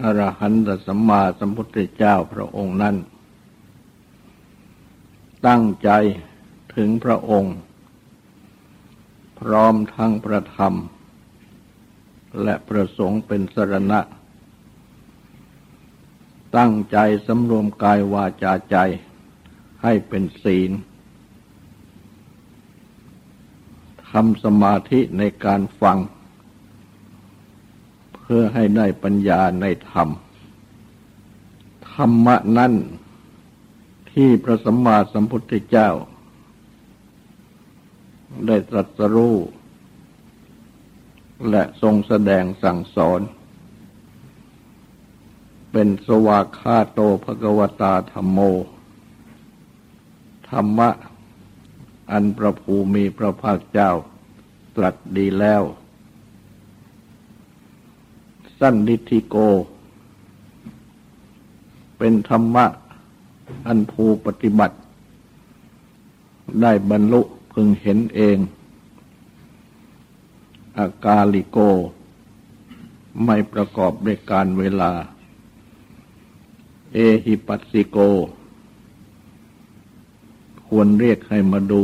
อรหันตสัมมาสัมพุทธเจ้าพระองค์นั้น ตั้งใจถึงพระองค์ พร้อมทั้งประธรรม และประสงค์เป็นสรณะ ตั้งใจสำรวมกายวาจาใจให้เป็นศีลทำสมาธิในการฟัง พื่อให้ได้ปัญญาในธรรม ธรรมะนั้นที่พระสัมมาสัมพุทธเจ้า ได้ตรัสรู้และทรงแสดงสั่งสอน เป็นสวากขาโตภกวตาธรรมโม ธรรมะอันประภูมีพระภาคเจ้าตรัสดีแล้ว สันนิธิโก เป็นธรรมะอันภูปฏิบัติ ได้บรรลุพึงเห็นเอง อากาลิโก ไม่ประกอบด้วยการเวลา เอหิปัสสิโก ควรเรียกให้มาดู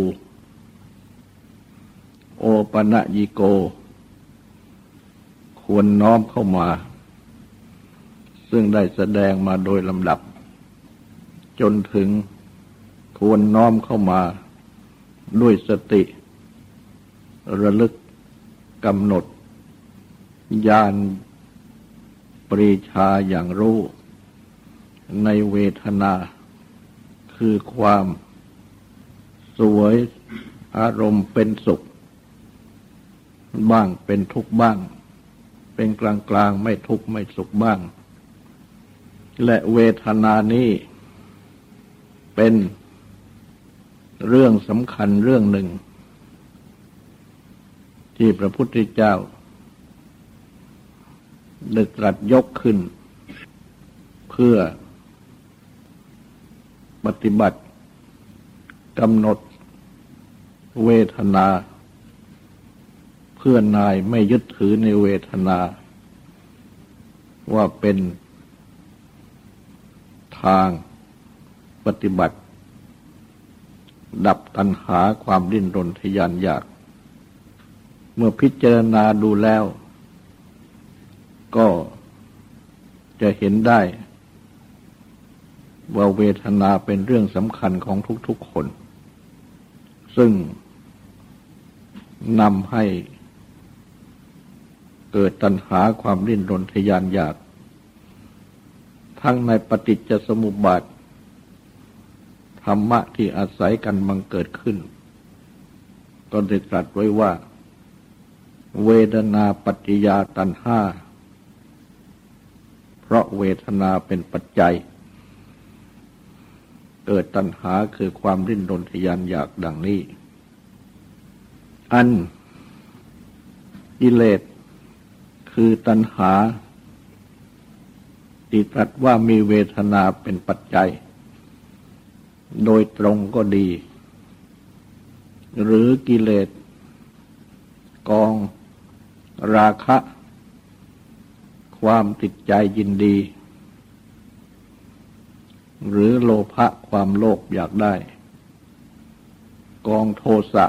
โอปะนะยิโก ควรน้อมเข้ามา ซึ่งได้แสดงมาโดยลำดับ จนถึงควรน้อมเข้ามาด้วยสติ ระลึกกำหนดญาณปรีชาอย่างรู้ ในเวทนา คือความสวยอารมณ์เป็นสุข บ้างเป็นทุกข์บ้าง เป็นกลางกลางไม่ทุกข์ไม่สุขบ้าง และเวทนานี้เป็นเรื่องสำคัญเรื่องหนึ่ง ที่พระพุทธเจ้าไดึกรัดยกขึ้น เพื่อปฏิบัติกำหนดเวทนา เพื่อนายไม่ยึดถือในเวทนา ว่าเป็นทางปฏิบัติ ดับตัณหาความดิ้นรนทยานอยาก เมื่อพิจารณาดูแล้ว ก็จะเห็นได้ ว่าเวทนาเป็นเรื่องสำคัญของทุกๆคน ซึ่งนำให้ เกิดตัณหาความริ้นรนทยานอยาก ทั้งในปฏิจจสมุปบาทธรรมะที่อาศัยกันบังเกิดขึ้น ก็ได้ตรัสไว้ว่า เวทนาปัจจยาตัณหาเพราะเวทนาเป็นปัจจัย เกิดตัณหาคือความริ้นรนทยานอยากดังนี้ อันกิเลส คือตัณหาที่ตรัสว่ามีเวทนาเป็นปัจจัย โดยตรงก็ดี หรือกิเลสกอง ราคะ ความติดใจยินดี หรือโลภะความโลภอยากได้ กองโทสะ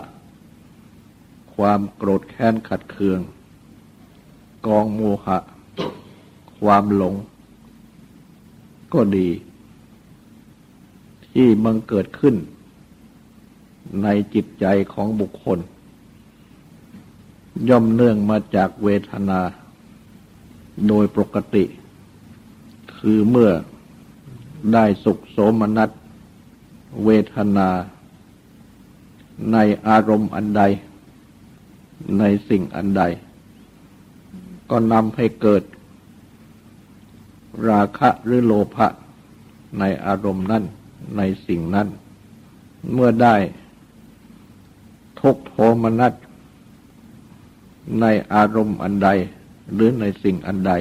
ความโกรธแค้นขัดเคือง กองโมหะ ความหลง ก็ดี ที่มันเกิดขึ้น ในจิตใจของบุคคล ย่อมเนื่องมาจากเวทนา โดยปกติ คือเมื่อได้สุขโสมนัสเวทนา ในอารมณ์อันใด ในสิ่งอันใด ก็นำให้เกิด ราคะหรือโลภะในอารมณ์นั้นในสิ่งนั้น เมื่อได้ทุกโทมนัสในอารมณ์อันใดหรือในสิ่งอันใด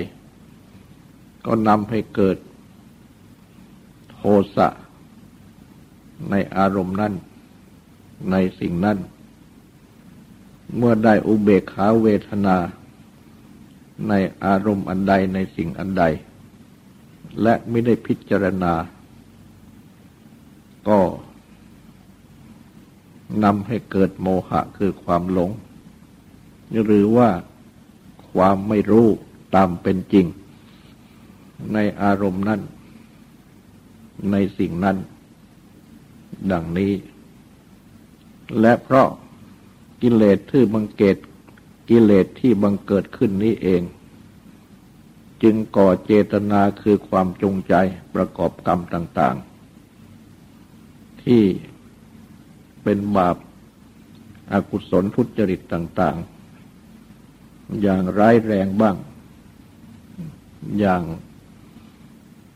ก็นำให้เกิด โทสะในอารมณ์นั้นในสิ่งนั้น เมื่อได้อุเบกขาเวทนา ในอารมณ์อันใดในสิ่งอันใด และไม่ได้พิจารณา ก็นำให้เกิดโมหะคือความหลง หรือว่าความไม่รู้ตามเป็นจริง ในอารมณ์นั้น ในสิ่งนั้น ดังนี้ และเพราะกิเลสที่บังเกิด กิเลสที่บังเกิดขึ้นนี้เอง จึงก่อเจตนาคือความจงใจประกอบกรรมต่าง ๆ ที่เป็นบาปอากุศลทุจริตต่าง ๆ อย่างร้ายแรงบ้าง อย่าง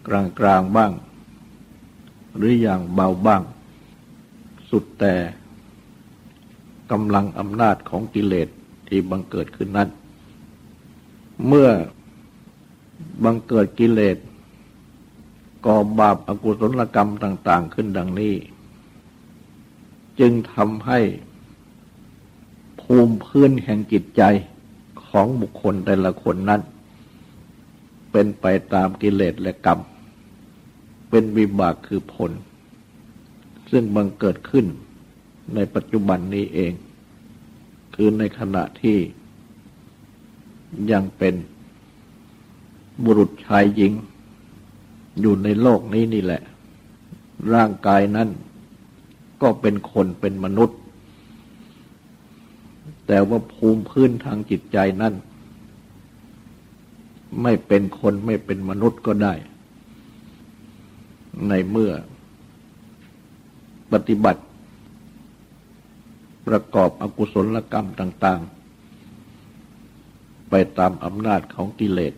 กลางกลางบ้าง หรืออย่างเบาบ้าง สุดแต่กำลังอำนาจของกิเลส ที่บังเกิดขึ้นนั้น เมื่อบังเกิดกิเลสก่อบาปอากุศลกรรมต่าง ๆ ขึ้นดังนี้ จึงทำให้ภูมิพื้นแห่งจิตใจของบุคคลแต่ละคนนั้น เป็นไปตามกิเลสและกรรม เป็นวิบากคือผล ซึ่งบังเกิดขึ้นในปัจจุบันนี้เอง คือในขณะที่ยังเป็นบุรุษชายหญิง อยู่ในโลกนี้นี่แหละ ร่างกายนั้นก็เป็นคนเป็นมนุษย์ แต่ว่าภูมิพื้นทางจิตใจนั้นไม่เป็นคนไม่เป็นมนุษย์ก็ได้ ในเมื่อปฏิบัติ ประกอบอกุศลกรรมต่าง ๆ ไปตามอำนาจของกิเลส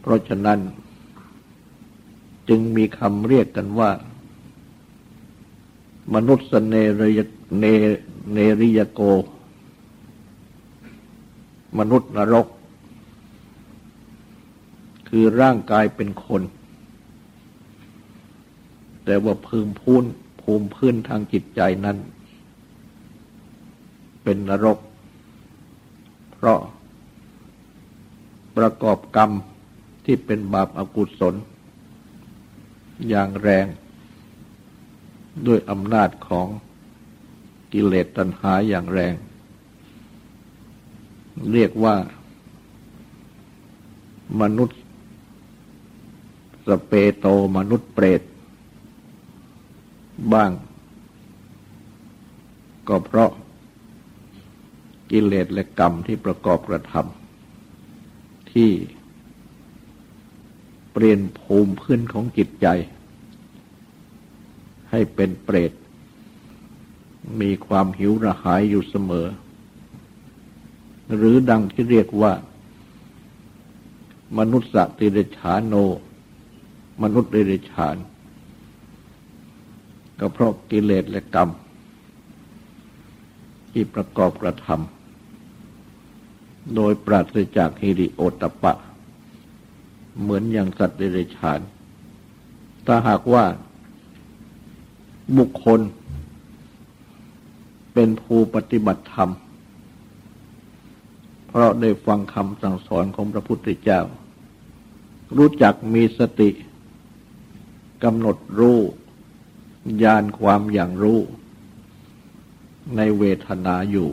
เพราะฉะนั้น จึงมีคำเรียกกันว่า มนุษย์เนรยเนเนริยโก มนุษย์นรก คือร่างกายเป็นคน แต่ว่าภูมิพื้นภูมิพื้นทางจิตใจนั้น เป็นนรก เพราะประกอบกรรมที่เป็นบาปอากุศล อย่างแรงด้วยอำนาจของกิเลสตัณหาอย่างแรง เรียกว่ามนุษย์ สเปโตมนุษย์เปรต บ้าง ก็เพราะ กิเลสและกรรมที่ประกอบกระทำที่เปลี่ยนภูมิพื้นของจิตใจ ให้เป็นเปรต มีความหิวระหายอยู่เสมอ หรือดังที่เรียกว่า มนุษย์สติเดชานโน มนุษย์เดรชาน ก็เพราะกิเลสและกรรมที่ประกอบกระทำ โดยปราศจากฮิริโอตปะ เหมือนอย่างสัตว์เดรัจฉาน ถ้าหากว่าบุคคล เป็นผู้ปฏิบัติธรรม เพราะได้ฟังคำสั่งสอนของพระพุทธเจ้า รู้จักมีสติกำหนดรู้ญาณความอย่างรู้ ในเวทนาอยู่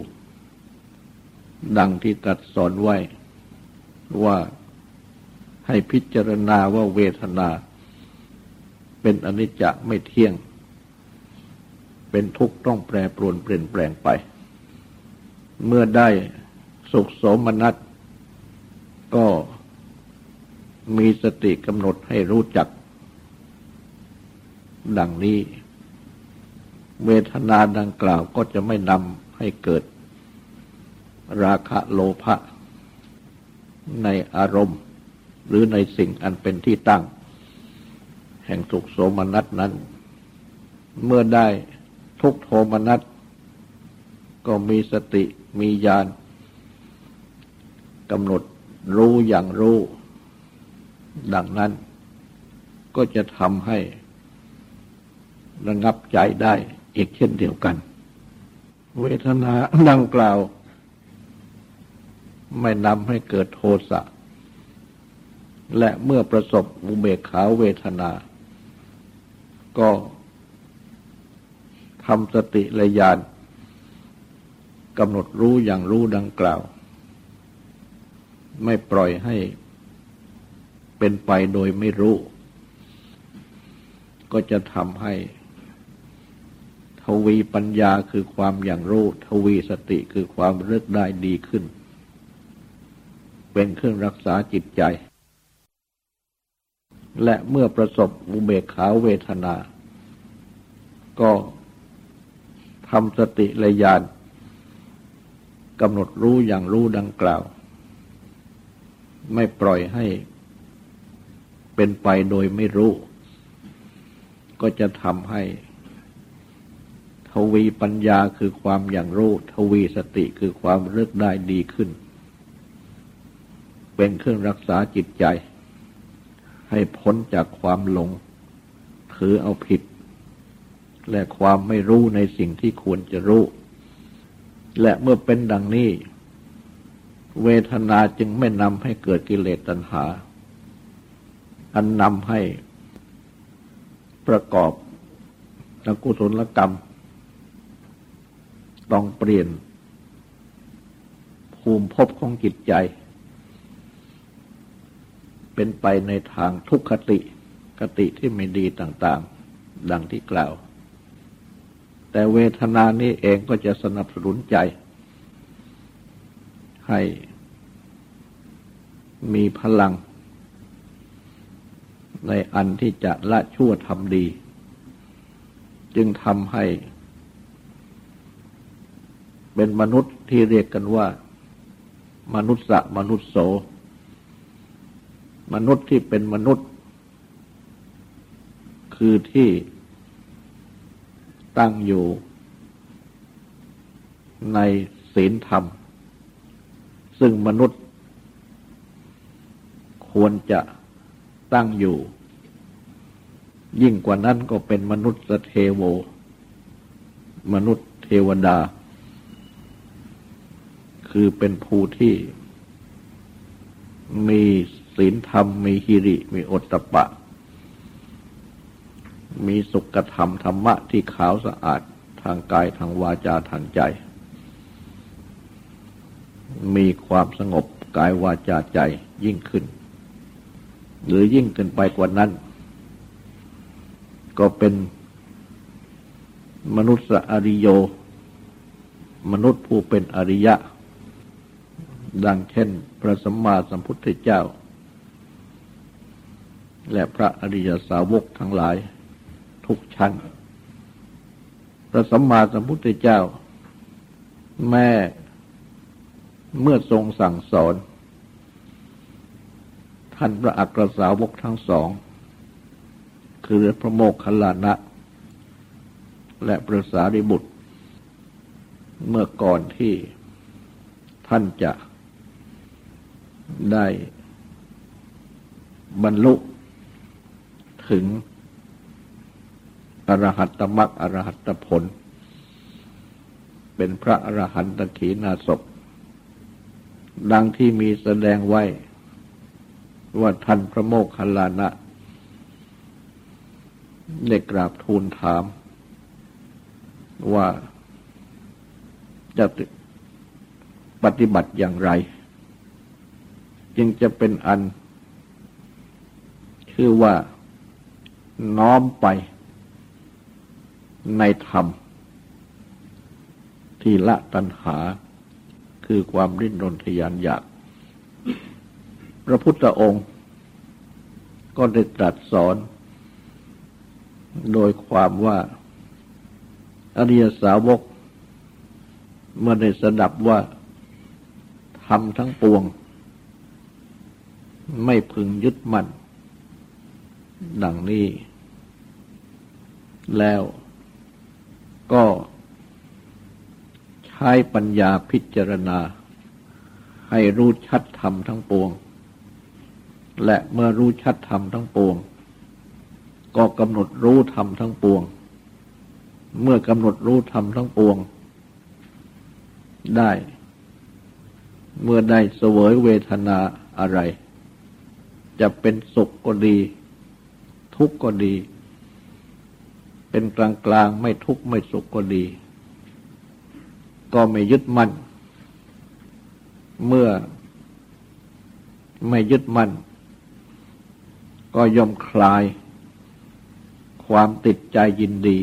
ดังที่ตรัสสอนไว้ว่าให้พิจารณาว่าเวทนา เป็นอนิจจไม่เที่ยง เป็นทุกข์ต้องแปรปรวนเปลี่ยนแปลงไป เมื่อได้สุขสมนัตก็มีสติกำหนดให้รู้จัก ดังนี้ เวทนาดังกล่าวก็จะไม่นำให้เกิด ราคะโลภะในอารมณ์ หรือในสิ่งอันเป็นที่ตั้ง แห่งทุกโสมนัสนั้น เมื่อได้ทุกโทมนัสก็มีสติมีญาณกำหนดรู้อย่างรู้ ดังนั้น ก็จะทำให้ระงับใจได้อีกเช่นเดียวกัน เวทนาดังกล่าว ไม่นำให้เกิดโทสะ และเมื่อประสบอุเบกขาเวทนา ก็ทำสติและญาณกำหนดรู้อย่างรู้ดังกล่าว ไม่ปล่อยให้เป็นไปโดยไม่รู้ ก็จะทำให้ ทวีปัญญาคือความอย่างรู้ ทวีสติคือความเลือกได้ดีขึ้น เป็นเครื่องรักษาจิตใจ และเมื่อประสบอุเบกขาเวทนา ก็ทำสติและญาณกำหนดรู้อย่างรู้ดังกล่าว ไม่ปล่อยให้เป็นไปโดยไม่รู้ ก็จะทำให้ ทวีปัญญาคือความอย่างรู้ ทวีสติคือความเลือกได้ดีขึ้น เป็นเครื่องรักษาจิตใจ ให้พ้นจากความหลง ถือเอาผิด และความไม่รู้ในสิ่งที่ควรจะรู้ และเมื่อเป็นดังนี้ เวทนาจึงไม่นำให้เกิดกิเลสตัณหา อันนำให้ประกอบอกุศลกรรม ต้องเปลี่ยนภูมิภพของจิตใจ เป็นไปในทางทุกขติคติที่ไม่ดีต่างๆ ดังที่กล่าว แต่เวทนานี้เองก็จะสนับสนุนใจ ให้มีพลัง ในอันที่จะละชั่วทำดี จึงทำให้ เป็นมนุษย์ที่เรียกกันว่า มนุษย์สะมนุษย์โส มนุษย์ที่เป็นมนุษย์ คือที่ตั้งอยู่ในศีลธรรม ซึ่งมนุษย์ควรจะตั้งอยู่ ยิ่งกว่านั้นก็เป็นมนุษย์เทโว มนุษย์เทวดา คือเป็นผู้ที่มี ศีลธรรม มีฮิริ มีอตตะปะ มีสุขธรรมธรรมะที่ขาวสะอาดทางกายทางวาจาทางใจ มีความสงบกายวาจาใจยิ่งขึ้น หรือยิ่งขึ้นไปกว่านั้น ก็เป็นมนุษย์อริโย มนุษย์ผู้เป็นอริยะ ดังเช่น พระสัมมาสัมพุทธเจ้า และพระอริยสาวกทั้งหลายทุกชั้น พระสัมมาสัมพุทธเจ้า แม่เมื่อทรงสั่งสอน ท่านพระอักรสาวกทั้งสอง คือพระโมกขลานะ และพระสารีบุตร เมื่อก่อนที่ท่านจะได้บรรลุ ถึงอรหัตตมรรคอรหัตตผล เป็นพระอรหันตขีนาศพดังที่มีแสดงไว้ ว่าท่านพระโมคคัลลานะได้กราบทูลถาม ว่าจะปฏิบัติอย่างไร จึงจะเป็นอัน คือว่า น้อมไป ในธรรม ที่ละตัณหาคือความริ้นรนทยานอยาก พระพุทธองค์ก็ได้ตรัสสอน โดยความว่า อริยสาวก เมื่อได้สดับว่าทำทั้งปวง ไม่พึงยึดมั่น ดังนี้ แล้วก็ใช้ปัญญาพิจารณา ให้รู้ชัดธรรมทั้งปวง และเมื่อรู้ชัดธรรมทั้งปวง ก็กำหนดรู้ธรรมทั้งปวง เมื่อกำหนดรู้ธรรมทั้งปวง ได้ เมื่อได้เสวยเวทนาอะไร จะเป็นสุขก็ดี ทุกข์ก็ดี เป็นกลางกลางไม่ทุกข์ไม่สุขก็ดี ก็ไม่ยึดมั่น เมื่อไม่ยึดมั่น ก็ยอมคลาย ความติดใจยินดี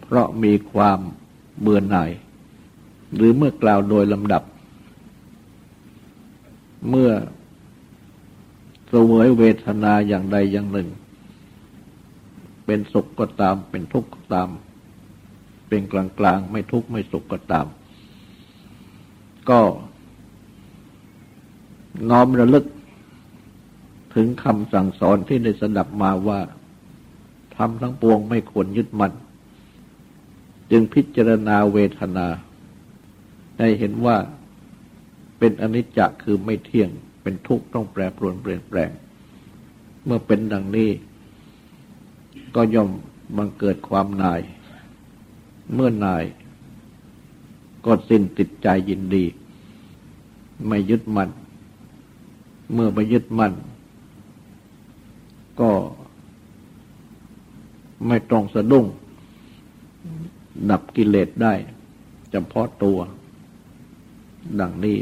เพราะมีความเบื่อหน่าย หรือเมื่อกล่าวโดยลำดับ เมื่อ วยเวทนาอย่างใดอย่างหนึ่ง เป็นสุขก็ตาม เป็นทุกข์ก็ตาม เป็นกลางกลางไม่ทุกข์ไม่สุขก็ตาม ก็น้อมระลึกถึงคำสั่งสอนที่ได้สดับมาว่าทำทั้งปวงไม่ควรยึดมัน่นจึงพิจารณาเวทนาให้เห็นว่าเป็นอนิจจคือไม่เที่ยง เป็นทุกข์ต้องแปรปรวนเปลี่ยนแปลง เมื่อเป็นดังนี้ ก็ย่อมบังเกิดความนาย เมื่อนาย ก็สิ้นติดใจยินดี ไม่ยึดมัน่นเมื่อไม่ยึดมัน่นก็ไม่ต้องสะดุ้ง ดับกิเลสได้เฉพาะตัว ดังนี้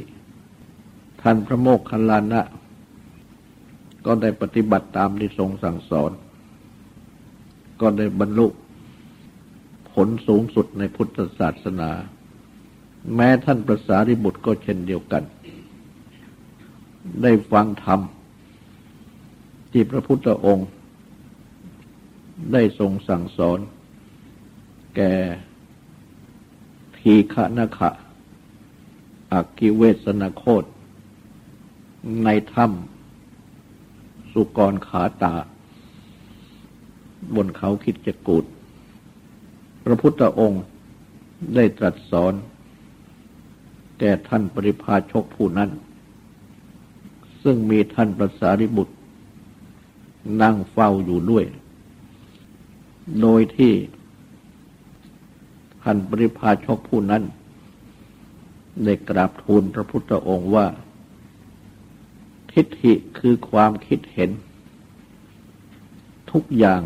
ท่านพระโมกขันลานะ ก็ได้ปฏิบัติตามที่ทรงสั่งสอน ก็ได้บรรลุผลสูงสุดในพุทธศาสนา แม้ท่านประสาริบุตรก็เช่นเดียวกัน ได้ฟังธรรมที่พระพุทธองค์ ได้ทรงสั่งสอน แก่ทีฆะนะขะอักกิเวสนาโคต ในถ้ำสุกรขาตา บนเขาคิดจะกูด พระพุทธองค์ได้ตรัสสอน แก่ท่านปริพาชกผู้นั้น ซึ่งมีท่านประสาริบุตร นั่งเฝ้าอยู่ด้วย โดยที่ท่านปริพาชกผู้นั้น ได้กราบทูลพระพุทธองค์ว่า ทิฏฐิคือความคิดเห็น ทุกอย่าง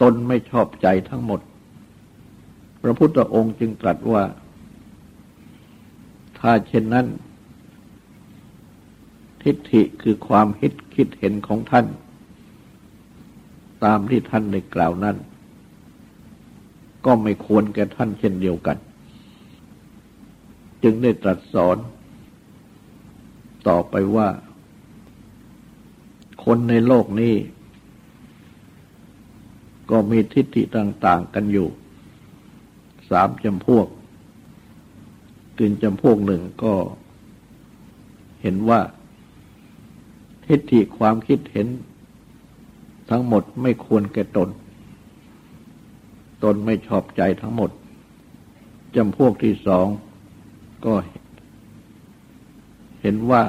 ตนไม่ชอบใจทั้งหมด พระพุทธองค์จึงตรัสว่า ถ้าเช่นนั้น ทิฏฐิคือความคิดคิดเห็นของท่าน ตามที่ท่านได้กล่าวนั้น ก็ไม่ควรแก่ท่านเช่นเดียวกัน จึงได้ตรัสสอน ต่อไปว่า คนในโลกนี้ ก็มีทิฏฐิต่าง ๆ กันอยู่ สามจำพวกกึ่งจำพวกหนึ่งก็เห็นว่า ทิฏฐิความคิดเห็น ทั้งหมดไม่ควรแก่ตน ตนไม่ชอบใจทั้งหมดจำพวกที่สองก็ เห็นว่า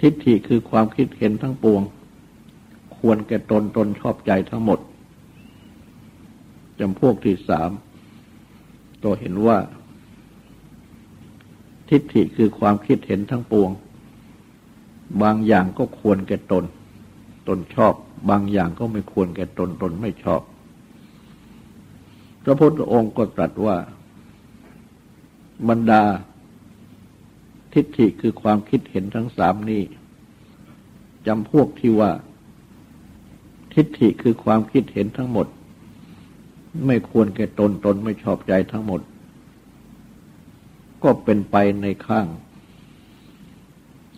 ทิฏฐิคือความคิดเห็นทั้งปวง ควรแก่ตนตนชอบใจทั้งหมดจำพวกที่สามก็เห็นว่า ทิฏฐิคือความคิดเห็นทั้งปวง บางอย่างก็ควรแก่ตน ตนชอบ บางอย่างก็ไม่ควรแก่ตนตนไม่ชอบ พระพุทธองค์ก็ตรัสว่า บรรดา ทิฏฐิคือความคิดเห็นทั้งสามนี้จำพวกที่ว่า ทิฏฐิคือความคิดเห็นทั้งหมด ไม่ควรแก่ตนตนไม่ชอบใจทั้งหมด ก็เป็นไปในข้าง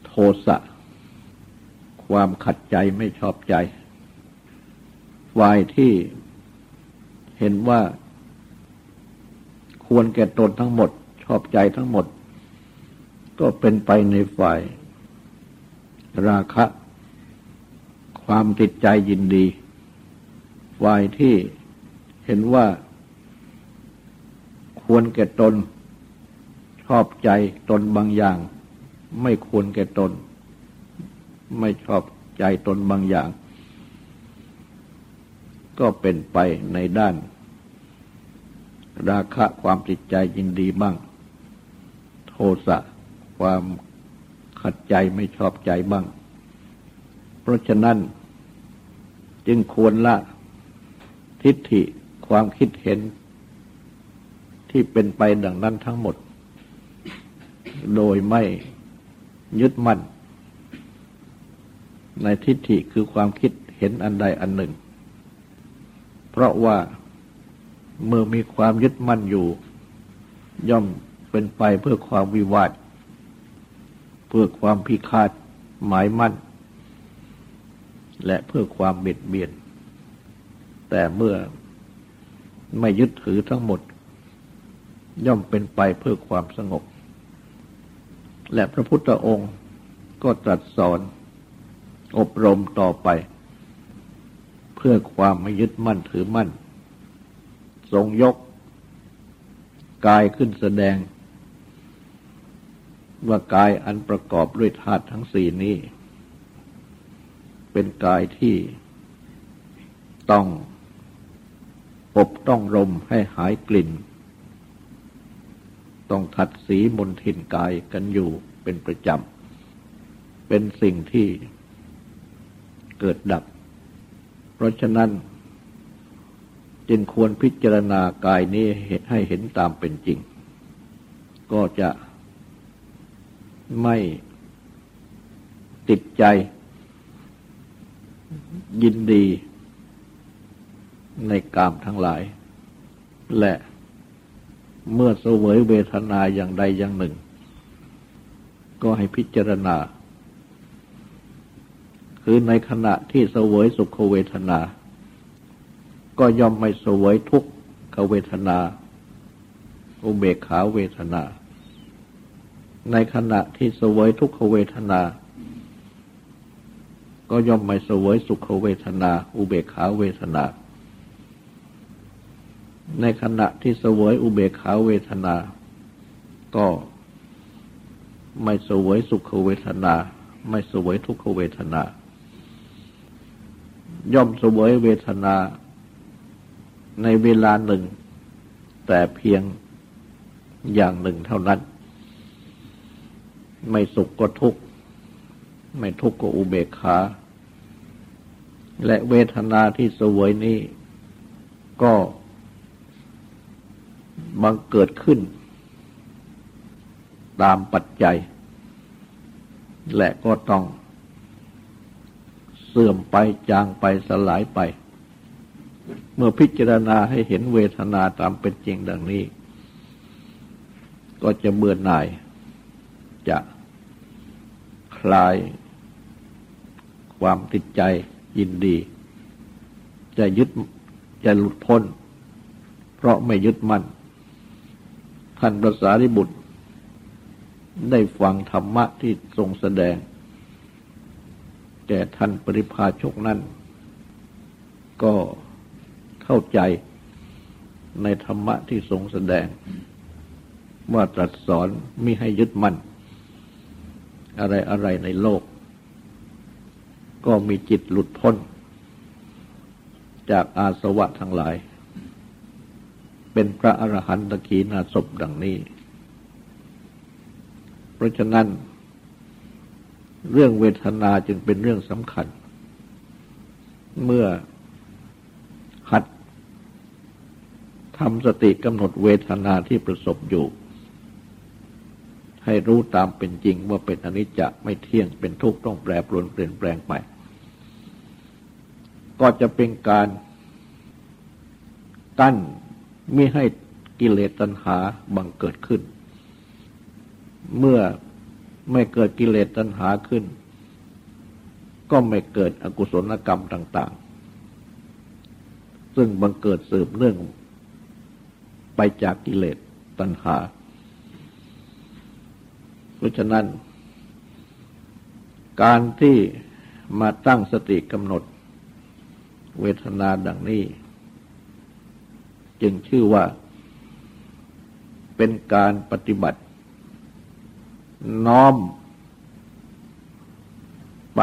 โทสะความขัดใจไม่ชอบใจ ฝ่ายที่เห็นว่า ควรแก่ตนทั้งหมด ชอบใจทั้งหมด ก็เป็นไปในฝ่าย ราคะ ความติดใจยินดี ฝ่ายที่เห็นว่าควรแก่ตน ชอบใจตนบางอย่าง ไม่ควรแก่ตน ไม่ชอบใจตนบางอย่าง ก็เป็นไปในด้าน ราคะความติดใจยินดีบ้าง โทสะ ความขัดใจไม่ชอบใจบ้าง เพราะฉะนั้นจึงควรละทิฏฐิความคิดเห็นที่เป็นไปดังนั้นทั้งหมด โดยไม่ยึดมั่น ในทิฏฐิคือความคิดเห็นอันใดอันหนึ่ง เพราะว่าเมื่อมีความยึดมั่นอยู่ ย่อมเป็นไปเพื่อความวิวาท พื่อความพิฆาตหมายมั่น และเพื่อความเบียดเบียน แต่เมื่อไม่ยึดถือทั้งหมด ย่อมเป็นไปเพื่อความสงบ และพระพุทธองค์ก็ตรัสสอนอบรมต่อไป เพื่อความไม่ยึดมั่นถือมั่น ทรงยก กายขึ้นแสดง ว่ากายอันประกอบด้วยธาตุทั้งสี่นี้ เป็นกายที่ต้องอบต้องรมให้หายกลิ่น ต้องทัดสีมนทินกายกันอยู่เป็นประจำ เป็นสิ่งที่เกิดดับ เพราะฉะนั้น จึงควรพิจารณากายนี้ให้เห็นตามเป็นจริง ก็จะ ไม่ติดใจ ยินดี ในกามทั้งหลาย และเมื่อเสวยเวทนาอย่างใดอย่างหนึ่ง ก็ให้พิจารณา คือในขณะที่เสวยสุขเวทนา ก็ย่อมไม่เสวยทุกขเวทนา อุเบกขาเวทนา ในขณะที่เสวยทุกขเวทนา ก็ย่อมไม่เสวยสุขเวทนา อุเบกขาเวทนา ในขณะที่เสวยอุเบกขาเวทนา ก็ไม่เสวยสุขเวทนา ไม่เสวยทุกขเวทนา ย่อมเสวยเวทนา ในเวลาหนึ่ง แต่เพียงอย่างหนึ่งเท่านั้น ไม่สุขก็ทุกข์ ไม่ทุกข์ก็อุเบกขา และเวทนาที่สวยนี้ ก็บังเกิดขึ้น ตามปัจจัย และก็ต้องเสื่อมไปจางไปสลายไป เมื่อพิจารณาให้เห็นเวทนาตามเป็นจริงดังนี้ ก็จะเบื่อหน่าย จะคลายความติดใจยินดี จะยึดจะหลุดพ้น เพราะไม่ยึดมั่น ท่านพระสารีบุตร ได้ฟังธรรมะที่ทรงแสดง แก่ท่านปริพาชกนั้น ก็เข้าใจในธรรมะที่ทรงแสดง ว่าตรัสสอนมิให้ยึดมั่น อะไรอะไรในโลก ก็มีจิตหลุดพ้น จากอาสวะทั้งหลาย เป็นพระอรหันตขีนาศพดังนี้ เพราะฉะนั้น เรื่องเวทนาจึงเป็นเรื่องสำคัญ เมื่อหัดทำสติกำหนดเวทนาที่ประสบอยู่ ให้รู้ตามเป็นจริงว่าเป็นอนิจจะไม่เที่ยงเป็นทุกข์ต้องแปรปรวนเปลี่ยนแปลงไป ก็จะเป็นการตั้นไม่ให้กิเลสตัณหาบังเกิดขึ้น เมื่อไม่เกิดกิเลสตัณหาขึ้น ก็ไม่เกิดอกุศลกรรมต่าง ๆ ซึ่งบังเกิดสืบเนื่องไปจากกิเลสตัณหา ราะฉะนั้น การที่มาตั้งสติกำหนด เวทนาดังนี้ จึงชื่อว่า เป็นการปฏิบัติ น้อม ไป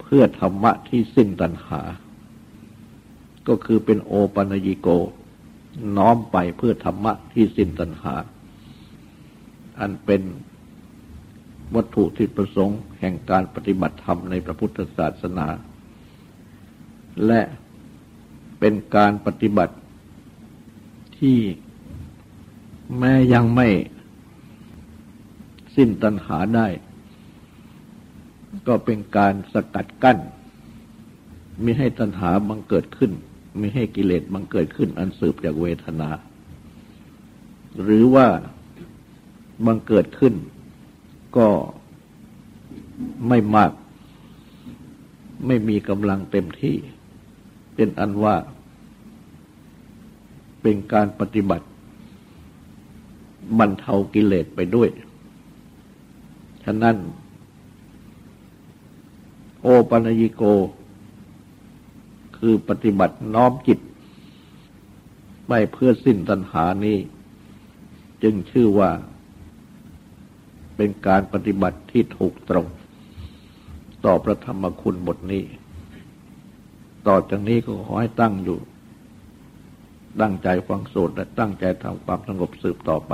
เพื่อธรรมะที่สิ้นตัณหา ก็คือเป็นโอปัญญิโก น้อมไปเพื่อธรรมะที่สิ้นตัณหา อันเป็น วัตถุที่ประสงค์แห่งการปฏิบัติธรรมในพระพุทธศาสนา และเป็นการปฏิบัติที่แม้ยังไม่สิ้นตัณหาได้ ก็เป็นการสกัดกั้นมิให้ตัณหาบังเกิดขึ้นมิให้กิเลสบังเกิดขึ้น อันสืบจากเวทนา หรือว่าบังเกิดขึ้น ก็ไม่มาก ไม่มีกำลังเต็มที่ เป็นอันว่า เป็นการปฏิบัติบรรเทากิเลสไปด้วย ฉะนั้น โอปัญญิโก คือปฏิบัติน้อมจิต ไม่เพื่อสิ้นตัณหานี้ จึงชื่อว่า เป็นการปฏิบัติที่ถูกตรง ต่อพระธรรมคุณบทนี้ ต่อจากนี้ก็ขอให้ตั้งอยู่ ตั้งใจฟังสวดและตั้งใจทำความสงบสืบต่อไป